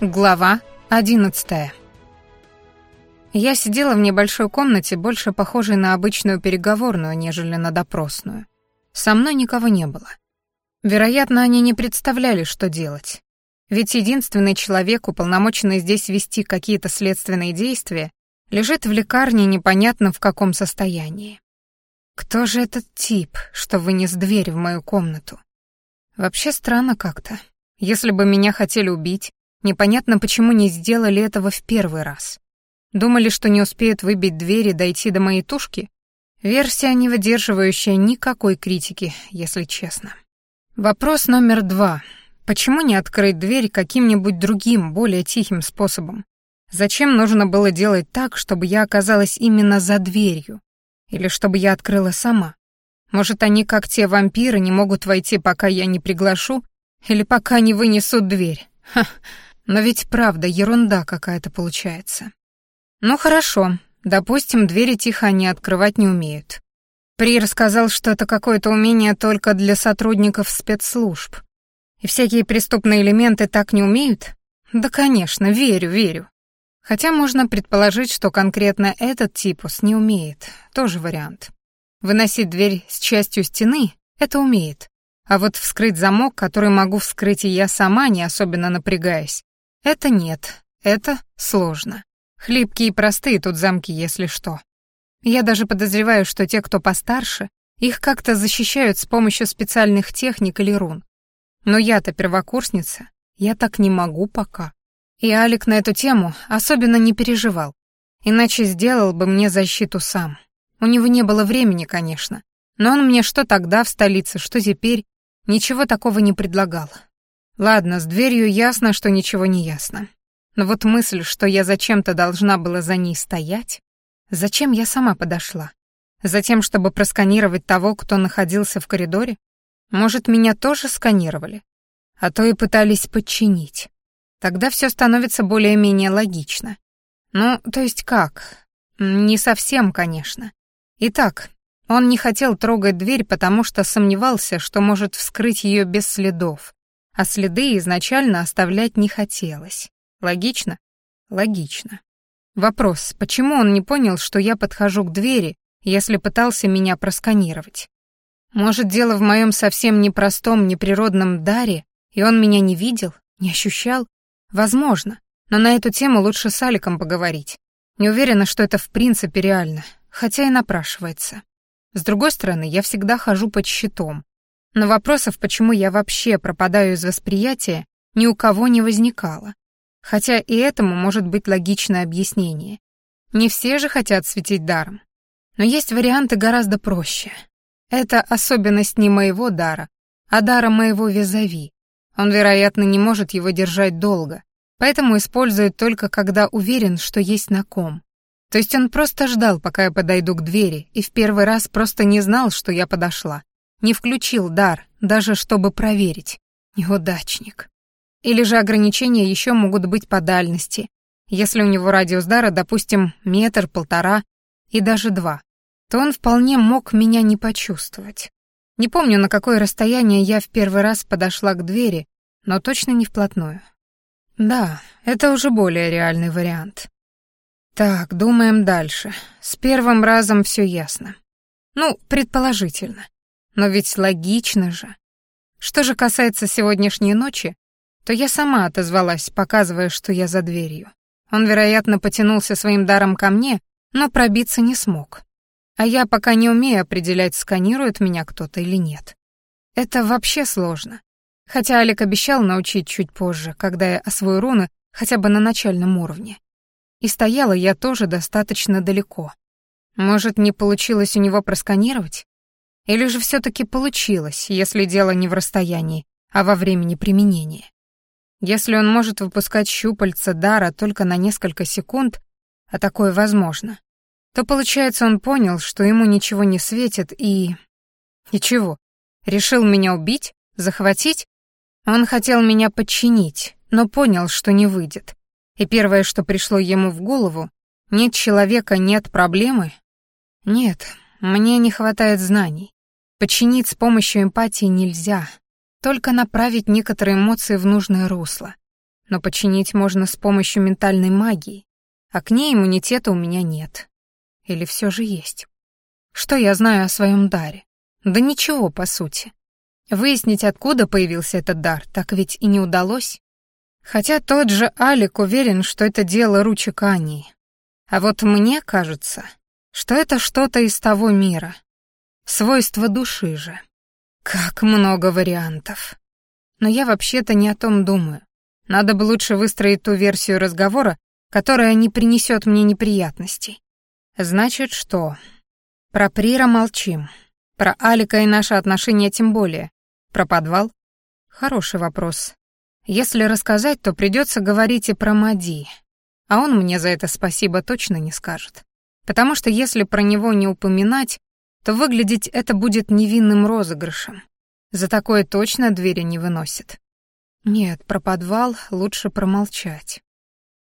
Глава 11. Я сидела в небольшой комнате, больше похожей на обычную переговорную, нежели на допросную. Со мной никого не было. Вероятно, они не представляли, что делать. Ведь единственный человек, уполномоченный здесь вести какие-то следственные действия, лежит в лекарне непонятно в каком состоянии. Кто же этот тип, что вынес дверь в мою комнату? Вообще странно как-то. Если бы меня хотели убить, Непонятно, почему не сделали этого в первый раз. Думали, что не успеют выбить дверь и дойти до моей тушки? Версия, не выдерживающая никакой критики, если честно. Вопрос номер два. Почему не открыть дверь каким-нибудь другим, более тихим способом? Зачем нужно было делать так, чтобы я оказалась именно за дверью? Или чтобы я открыла сама? Может, они, как те вампиры, не могут войти, пока я не приглашу? Или пока не вынесут дверь? Ха, но ведь правда, ерунда какая-то получается. Ну хорошо, допустим, двери тихо они открывать не умеют. При рассказал, что это какое-то умение только для сотрудников спецслужб. И всякие преступные элементы так не умеют? Да, конечно, верю, верю. Хотя можно предположить, что конкретно этот типус не умеет. Тоже вариант. Выносить дверь с частью стены — это умеет. А вот вскрыть замок, который могу вскрыть и я сама, не особенно напрягаясь, это нет, это сложно. Хлипкие и простые тут замки, если что. Я даже подозреваю, что те, кто постарше, их как-то защищают с помощью специальных техник или рун. Но я-то первокурсница, я так не могу пока. И Алик на эту тему особенно не переживал. Иначе сделал бы мне защиту сам. У него не было времени, конечно. Но он мне что тогда в столице, что теперь, ничего такого не предлагал. Ладно, с дверью ясно, что ничего не ясно. Но вот мысль, что я зачем-то должна была за ней стоять... Зачем я сама подошла? Затем, чтобы просканировать того, кто находился в коридоре? Может, меня тоже сканировали? А то и пытались подчинить. Тогда все становится более-менее логично. Ну, то есть как? Не совсем, конечно. Итак, он не хотел трогать дверь, потому что сомневался, что может вскрыть ее без следов а следы изначально оставлять не хотелось. Логично? Логично. Вопрос, почему он не понял, что я подхожу к двери, если пытался меня просканировать? Может, дело в моем совсем непростом, неприродном даре, и он меня не видел, не ощущал? Возможно, но на эту тему лучше с Аликом поговорить. Не уверена, что это в принципе реально, хотя и напрашивается. С другой стороны, я всегда хожу под щитом, но вопросов, почему я вообще пропадаю из восприятия, ни у кого не возникало. Хотя и этому может быть логичное объяснение. Не все же хотят светить даром. Но есть варианты гораздо проще. Это особенность не моего дара, а дара моего визави. Он, вероятно, не может его держать долго, поэтому использует только когда уверен, что есть на ком. То есть он просто ждал, пока я подойду к двери, и в первый раз просто не знал, что я подошла. Не включил дар, даже чтобы проверить. Неудачник. Или же ограничения еще могут быть по дальности. Если у него радиус дара, допустим, метр, полтора и даже два, то он вполне мог меня не почувствовать. Не помню, на какое расстояние я в первый раз подошла к двери, но точно не вплотную. Да, это уже более реальный вариант. Так, думаем дальше. С первым разом все ясно. Ну, предположительно. Но ведь логично же. Что же касается сегодняшней ночи, то я сама отозвалась, показывая, что я за дверью. Он, вероятно, потянулся своим даром ко мне, но пробиться не смог. А я пока не умею определять, сканирует меня кто-то или нет. Это вообще сложно. Хотя Алик обещал научить чуть позже, когда я освою руны хотя бы на начальном уровне. И стояла я тоже достаточно далеко. Может, не получилось у него просканировать? Или же все-таки получилось, если дело не в расстоянии, а во времени применения? Если он может выпускать щупальца дара только на несколько секунд, а такое возможно, то, получается, он понял, что ему ничего не светит и... Ничего. Решил меня убить? Захватить? Он хотел меня подчинить, но понял, что не выйдет. И первое, что пришло ему в голову, нет человека, нет проблемы. Нет, мне не хватает знаний. Починить с помощью эмпатии нельзя, только направить некоторые эмоции в нужное русло. но починить можно с помощью ментальной магии, а к ней иммунитета у меня нет. Или все же есть? Что я знаю о своем даре? Да ничего, по сути. Выяснить, откуда появился этот дар, так ведь и не удалось. Хотя тот же Алик уверен, что это дело ручек Ани. А вот мне кажется, что это что-то из того мира. Свойство души же. Как много вариантов. Но я вообще-то не о том думаю. Надо бы лучше выстроить ту версию разговора, которая не принесет мне неприятностей. Значит, что? Про Прира молчим. Про Алика и наши отношения тем более. Про подвал? Хороший вопрос. Если рассказать, то придется говорить и про Мади. А он мне за это спасибо точно не скажет. Потому что если про него не упоминать, то выглядеть это будет невинным розыгрышем. За такое точно двери не выносит. Нет, про подвал лучше промолчать.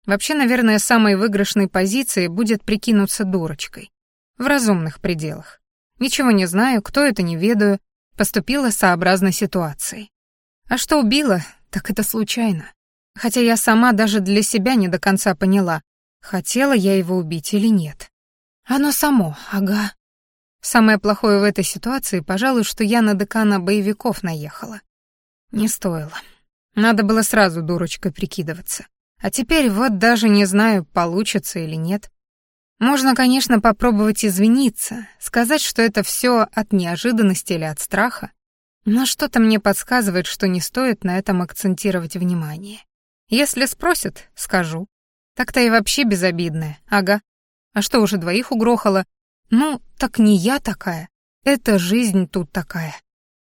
Вообще, наверное, самой выигрышной позицией будет прикинуться дурочкой. В разумных пределах. Ничего не знаю, кто это не ведаю, поступила сообразно ситуацией. А что убила, так это случайно. Хотя я сама даже для себя не до конца поняла, хотела я его убить или нет. Оно само, ага. Самое плохое в этой ситуации, пожалуй, что я на декана боевиков наехала. Не стоило. Надо было сразу дурочкой прикидываться. А теперь вот даже не знаю, получится или нет. Можно, конечно, попробовать извиниться, сказать, что это все от неожиданности или от страха, но что-то мне подсказывает, что не стоит на этом акцентировать внимание. Если спросят, скажу. Так-то и вообще безобидная, ага. А что, уже двоих угрохало? Ну, так не я такая. Это жизнь тут такая.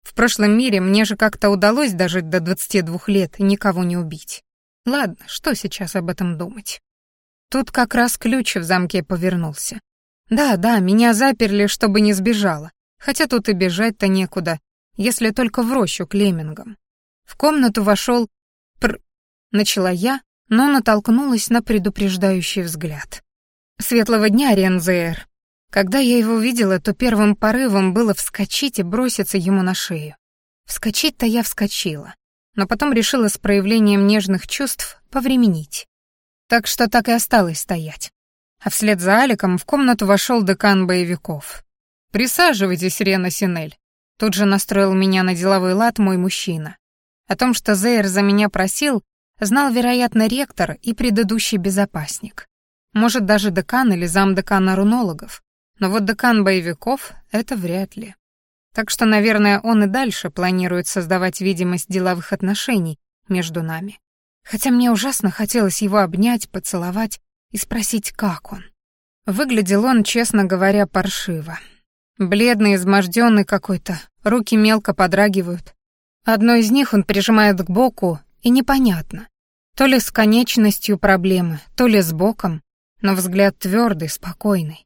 В прошлом мире мне же как-то удалось дожить до 22 лет и никого не убить. Ладно, что сейчас об этом думать? Тут как раз ключ в замке повернулся. Да, да, меня заперли, чтобы не сбежала. Хотя тут и бежать-то некуда, если только в рощу к леммингам. В комнату вошел пр... Начала я, но натолкнулась на предупреждающий взгляд. «Светлого дня, Рензеер!» Когда я его увидела, то первым порывом было вскочить и броситься ему на шею. Вскочить-то я вскочила, но потом решила с проявлением нежных чувств повременить. Так что так и осталось стоять. А вслед за Аликом в комнату вошел декан боевиков. «Присаживайтесь, Рена Синель». Тут же настроил меня на деловой лад мой мужчина. О том, что Зейр за меня просил, знал, вероятно, ректор и предыдущий безопасник. Может, даже декан или замдекана рунологов. Но вот декан боевиков — это вряд ли. Так что, наверное, он и дальше планирует создавать видимость деловых отношений между нами. Хотя мне ужасно хотелось его обнять, поцеловать и спросить, как он. Выглядел он, честно говоря, паршиво. Бледный, изможденный какой-то, руки мелко подрагивают. Одно из них он прижимает к боку, и непонятно. То ли с конечностью проблемы, то ли с боком, но взгляд твердый, спокойный.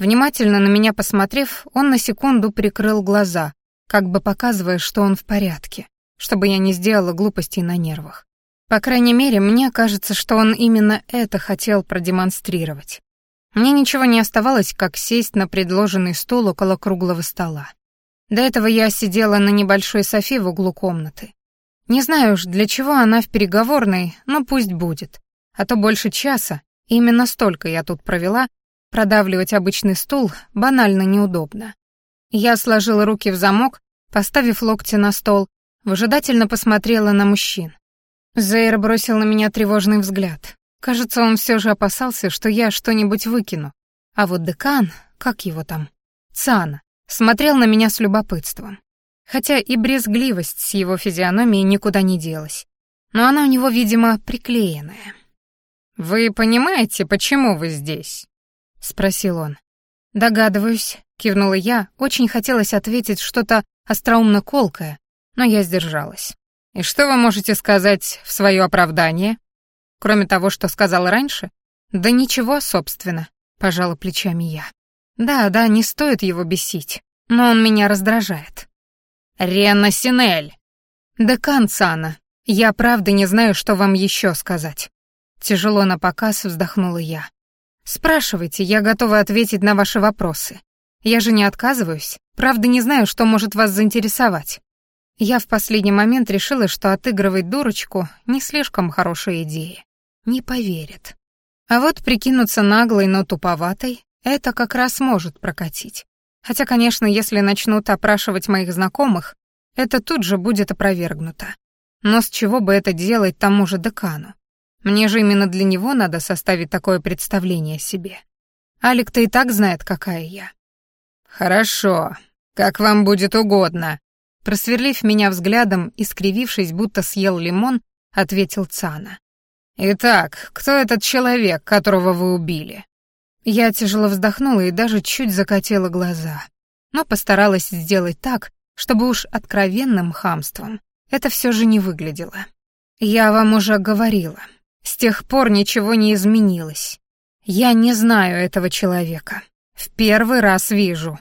Внимательно на меня посмотрев, он на секунду прикрыл глаза, как бы показывая, что он в порядке, чтобы я не сделала глупостей на нервах. По крайней мере, мне кажется, что он именно это хотел продемонстрировать. Мне ничего не оставалось, как сесть на предложенный стул около круглого стола. До этого я сидела на небольшой софе в углу комнаты. Не знаю уж, для чего она в переговорной, но пусть будет. А то больше часа, именно столько я тут провела, Продавливать обычный стул банально неудобно. Я сложила руки в замок, поставив локти на стол, выжидательно посмотрела на мужчин. Зейр бросил на меня тревожный взгляд. Кажется, он все же опасался, что я что-нибудь выкину. А вот декан, как его там, Цана, смотрел на меня с любопытством. Хотя и брезгливость с его физиономией никуда не делась. Но она у него, видимо, приклеенная. «Вы понимаете, почему вы здесь?» — спросил он. «Догадываюсь», — кивнула я. Очень хотелось ответить что-то остроумно колкое, но я сдержалась. «И что вы можете сказать в свое оправдание? Кроме того, что сказал раньше?» «Да ничего, собственно», — пожала плечами я. «Да, да, не стоит его бесить, но он меня раздражает». «Рена Синель!» «Декан Сана, я правда не знаю, что вам еще сказать». Тяжело на показ вздохнула я. Спрашивайте, я готова ответить на ваши вопросы. Я же не отказываюсь. Правда, не знаю, что может вас заинтересовать. Я в последний момент решила, что отыгрывать дурочку не слишком хорошая идея. Не поверит. А вот прикинуться наглой, но туповатой — это как раз может прокатить. Хотя, конечно, если начнут опрашивать моих знакомых, это тут же будет опровергнуто. Но с чего бы это делать тому же декану? Мне же именно для него надо составить такое представление о себе. Алик-то и так знает, какая я. «Хорошо, как вам будет угодно», просверлив меня взглядом и скривившись, будто съел лимон, ответил Цана. «Итак, кто этот человек, которого вы убили?» Я тяжело вздохнула и даже чуть закатила глаза, но постаралась сделать так, чтобы уж откровенным хамством это все же не выглядело. Я вам уже говорила, с тех пор ничего не изменилось. Я не знаю этого человека. В первый раз вижу.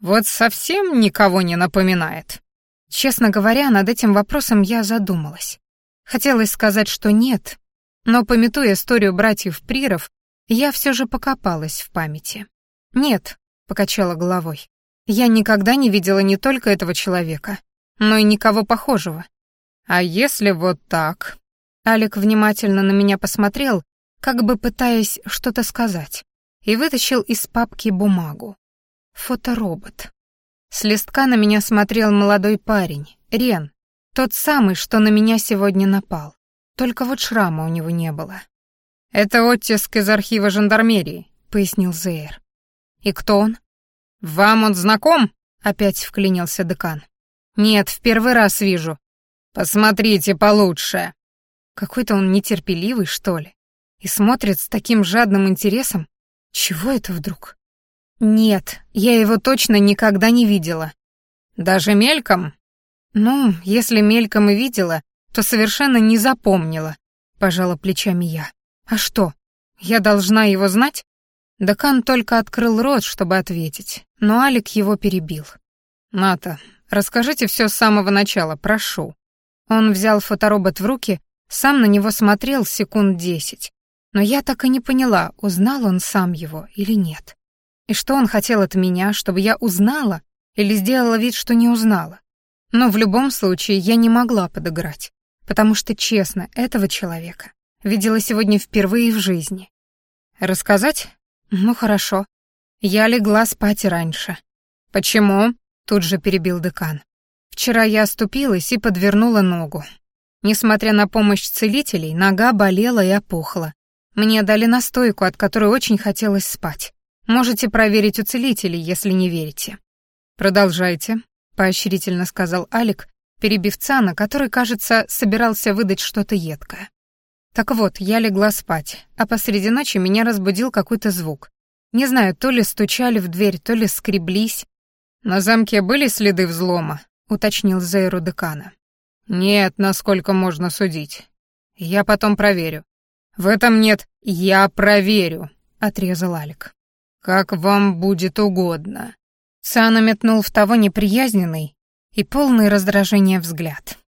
Вот совсем никого не напоминает. Честно говоря, над этим вопросом я задумалась. Хотелось сказать, что нет, но, пометуя историю братьев Приров, я все же покопалась в памяти. «Нет», — покачала головой, — «я никогда не видела не только этого человека, но и никого похожего». «А если вот так?» Алик внимательно на меня посмотрел, как бы пытаясь что-то сказать, и вытащил из папки бумагу. Фоторобот. С листка на меня смотрел молодой парень, Рен, тот самый, что на меня сегодня напал. Только вот шрама у него не было. «Это оттиск из архива жандармерии», — пояснил Зейр. «И кто он?» «Вам он знаком?» — опять вклинился декан. «Нет, в первый раз вижу». «Посмотрите получше». Какой-то он нетерпеливый, что ли. И смотрит с таким жадным интересом. Чего это вдруг? Нет, я его точно никогда не видела. Даже мельком? Ну, если мельком и видела, то совершенно не запомнила, пожала плечами я. А что? Я должна его знать? Декан только открыл рот, чтобы ответить, но Алик его перебил. «Ната, расскажите все с самого начала, прошу». Он взял фоторобот в руки, сам на него смотрел секунд десять, но я так и не поняла, узнал он сам его или нет. И что он хотел от меня, чтобы я узнала или сделала вид, что не узнала. Но в любом случае я не могла подыграть, потому что, честно, этого человека видела сегодня впервые в жизни. Рассказать? Ну хорошо. Я легла спать раньше. Почему? Тут же перебил декан. Вчера я оступилась и подвернула ногу. Несмотря на помощь целителей, нога болела и опухла. Мне дали настойку, от которой очень хотелось спать. Можете проверить у целителей, если не верите. Продолжайте, поощрительно сказал Алик, перебив Цана, который, кажется, собирался выдать что-то едкое. Так вот, я легла спать, а посреди ночи меня разбудил какой-то звук. Не знаю, то ли стучали в дверь, то ли скреблись. На замке были следы взлома, уточнил Зейру декана. Нет, насколько можно судить. Я потом проверю. В этом нет «я проверю», — отрезал Алик. «Как вам будет угодно». Сана метнул в того неприязненный и полный раздражения взгляд.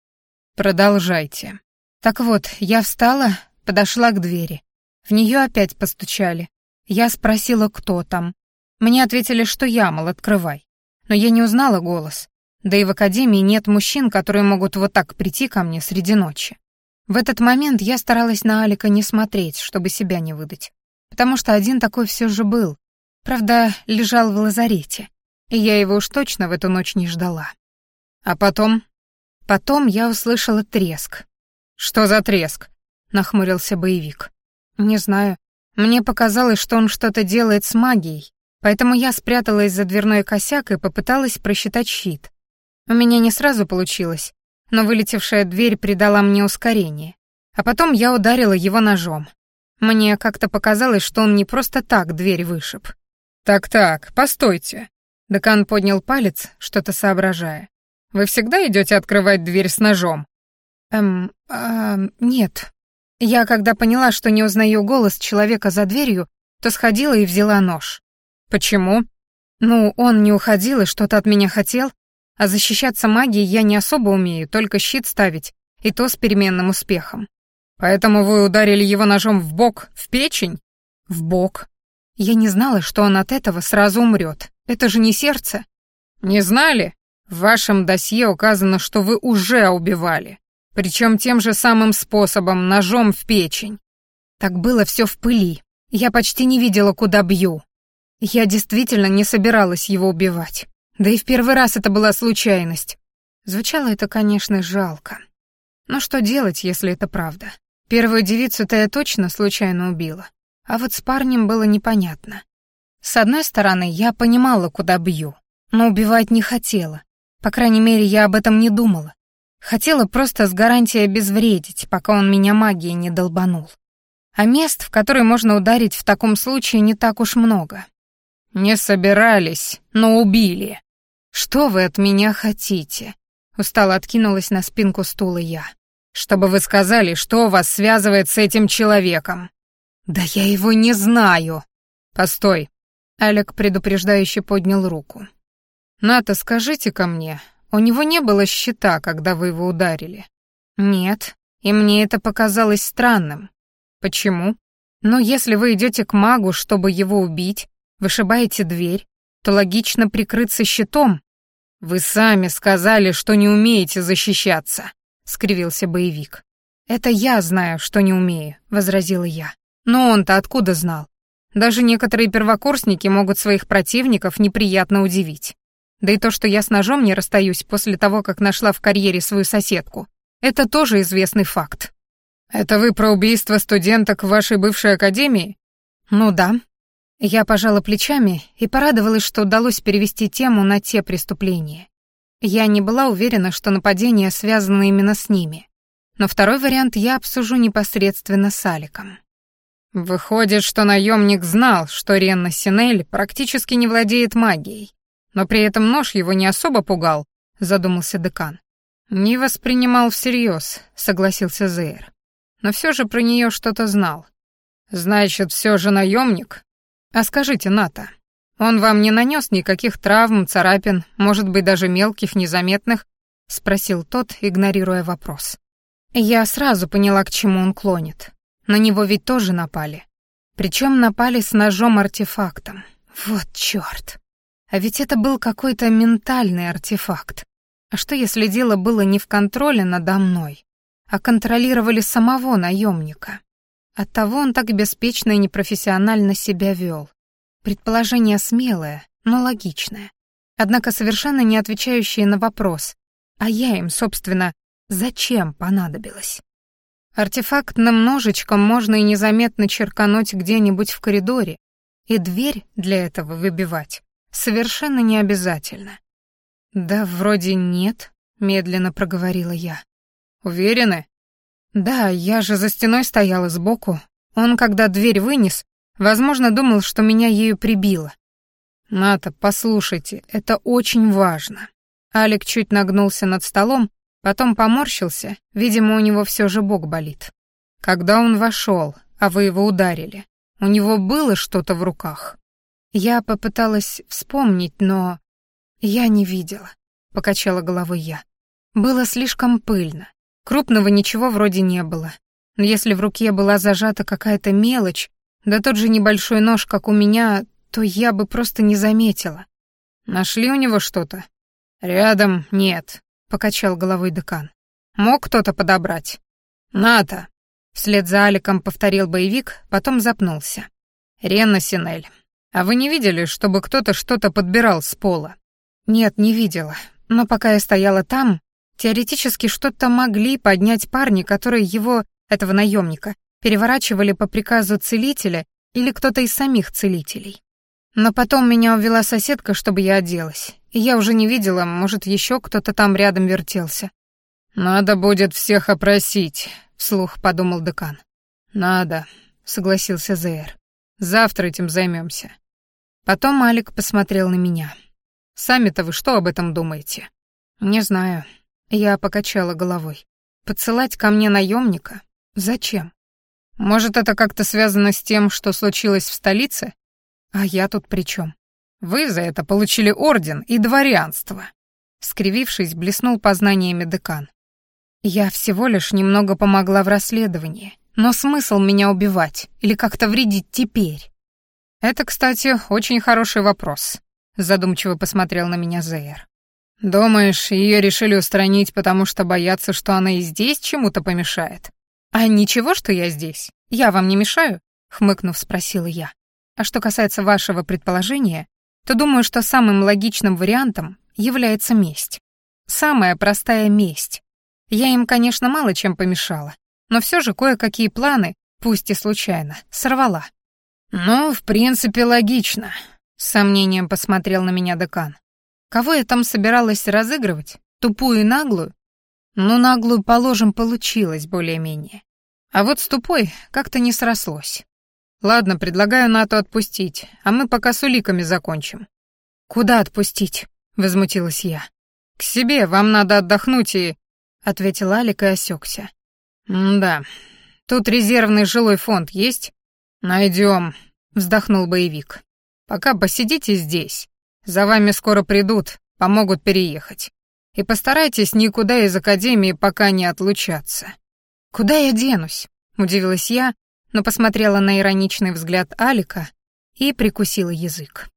«Продолжайте». Так вот, я встала, подошла к двери. В нее опять постучали. Я спросила, кто там. Мне ответили, что я, мол, открывай. Но я не узнала голос. Да и в академии нет мужчин, которые могут вот так прийти ко мне среди ночи. В этот момент я старалась на Алика не смотреть, чтобы себя не выдать. Потому что один такой все же был, Правда, лежал в лазарете, и я его уж точно в эту ночь не ждала. А потом? Потом я услышала треск. «Что за треск?» — нахмурился боевик. «Не знаю. Мне показалось, что он что-то делает с магией, поэтому я спряталась за дверной косяк и попыталась просчитать щит. У меня не сразу получилось, но вылетевшая дверь придала мне ускорение. А потом я ударила его ножом. Мне как-то показалось, что он не просто так дверь вышиб. «Так-так, постойте». Декан поднял палец, что-то соображая. «Вы всегда идете открывать дверь с ножом?» «Эм, э, нет. Я, когда поняла, что не узнаю голос человека за дверью, то сходила и взяла нож». «Почему?» «Ну, он не уходил и что-то от меня хотел, а защищаться магией я не особо умею, только щит ставить, и то с переменным успехом». «Поэтому вы ударили его ножом в бок, в печень?» «В бок», я не знала, что он от этого сразу умрет. Это же не сердце. Не знали? В вашем досье указано, что вы уже убивали, причем тем же самым способом, ножом в печень. Так было все в пыли. Я почти не видела, куда бью. Я действительно не собиралась его убивать. Да и в первый раз это была случайность. Звучало это, конечно, жалко. Но что делать, если это правда? Первую девицу-то я точно случайно убила. А вот с парнем было непонятно. С одной стороны, я понимала, куда бью, но убивать не хотела. По крайней мере, я об этом не думала. Хотела просто с гарантией обезвредить, пока он меня магией не долбанул. А мест, в которые можно ударить в таком случае, не так уж много. «Не собирались, но убили». «Что вы от меня хотите?» Устало откинулась на спинку стула я. «Чтобы вы сказали, что вас связывает с этим человеком». «Да я его не знаю». «Постой». Алек предупреждающе поднял руку. «Ната, скажите-ка мне, у него не было щита, когда вы его ударили?» «Нет, и мне это показалось странным». «Почему?» «Но если вы идете к магу, чтобы его убить, вышибаете дверь, то логично прикрыться щитом, «Вы сами сказали, что не умеете защищаться», — скривился боевик. «Это я знаю, что не умею», — возразила я. «Но он-то откуда знал? Даже некоторые первокурсники могут своих противников неприятно удивить. Да и то, что я с ножом не расстаюсь после того, как нашла в карьере свою соседку, это тоже известный факт». «Это вы про убийство студенток в вашей бывшей академии?» «Ну да», я пожала плечами и порадовалась, что удалось перевести тему на те преступления. Я не была уверена, что нападения связаны именно с ними. Но второй вариант я обсужу непосредственно с Аликом. Выходит, что наемник знал, что Ренна Синель практически не владеет магией, но при этом нож его не особо пугал, задумался декан. Не воспринимал всерьез, согласился Зейр. Но все же про нее что-то знал. Значит, все же наемник, «А скажите, Ната, он вам не нанес никаких травм, царапин, может быть, даже мелких, незаметных?» — спросил тот, игнорируя вопрос. Я сразу поняла, к чему он клонит. На него ведь тоже напали. Причем напали с ножом-артефактом. Вот чёрт. А ведь это был какой-то ментальный артефакт. А что если дело было не в контроле надо мной, а контролировали самого наемника? Оттого он так беспечно и непрофессионально себя вел. Предположение смелое, но логичное. Однако совершенно не отвечающее на вопрос, а я им, собственно, зачем понадобилось? Артефактным ножичком можно и незаметно черкануть где-нибудь в коридоре, и дверь для этого выбивать совершенно не обязательно. «Да вроде нет», — медленно проговорила я. «Уверены?» Да, я же за стеной стояла сбоку. Он, когда дверь вынес, возможно, думал, что меня ею прибило. «Ната, послушайте, это очень важно». Алик чуть нагнулся над столом, потом поморщился, видимо, у него все же бок болит. Когда он вошел, а вы его ударили, у него было что-то в руках? Я попыталась вспомнить, но... Я не видела, покачала головой я. Было слишком пыльно. Крупного ничего вроде не было. Но если в руке была зажата какая-то мелочь, да тот же небольшой нож, как у меня, то я бы просто не заметила. Нашли у него что-то? Рядом нет, покачал головой декан. Мог кто-то подобрать? Ната. Вслед за Аликом повторил боевик, потом запнулся. Ренна Синель, а вы не видели, чтобы кто-то что-то подбирал с пола? Нет, не видела. Но пока я стояла там, Теоретически что-то могли поднять парни, которые его, этого наемника, переворачивали по приказу целителя или кто-то из самих целителей. Но потом меня увела соседка, чтобы я оделась, и я уже не видела, может, еще кто-то там рядом вертелся. «Надо будет всех опросить», — вслух подумал декан. «Надо», — согласился Зейр. «Завтра этим займемся. Потом Малик посмотрел на меня. «Сами-то вы что об этом думаете?» «Не знаю. Я покачала головой. Подсылать ко мне наемника? Зачем? Может, это как-то связано с тем, что случилось в столице? А я тут при чем? Вы за это получили орден и дворянство. Скривившись, блеснул познаниями декан. Я всего лишь немного помогла в расследовании, но смысл меня убивать или как-то вредить теперь? Это, кстати, очень хороший вопрос, задумчиво посмотрел на меня Зейр. Думаешь, ее решили устранить, потому что боятся, что она и здесь чему-то помешает? А ничего, что я здесь? Я вам не мешаю? Хмыкнув, спросила я. А что касается вашего предположения, то думаю, что самым логичным вариантом является месть. Самая простая месть. Я им, конечно, мало чем помешала, но все же кое-какие планы, пусть и случайно, сорвала. «Ну, в принципе, логично», — с сомнением посмотрел на меня декан. Кого я там собиралась разыгрывать? Тупую и наглую? Ну, наглую, положим, получилось более-менее. А вот с тупой как-то не срослось. Ладно, предлагаю Нату отпустить, а мы пока с уликами закончим. Куда отпустить? Возмутилась я. К себе, вам надо отдохнуть и... Ответил Алик и осекся. «Да. Тут резервный жилой фонд есть?» «Найдем», — вздохнул боевик. «Пока посидите здесь. За вами скоро придут, помогут переехать. И постарайтесь никуда из академии пока не отлучаться». «Куда я денусь?» — удивилась я, но посмотрела на ироничный взгляд Алика и прикусила язык.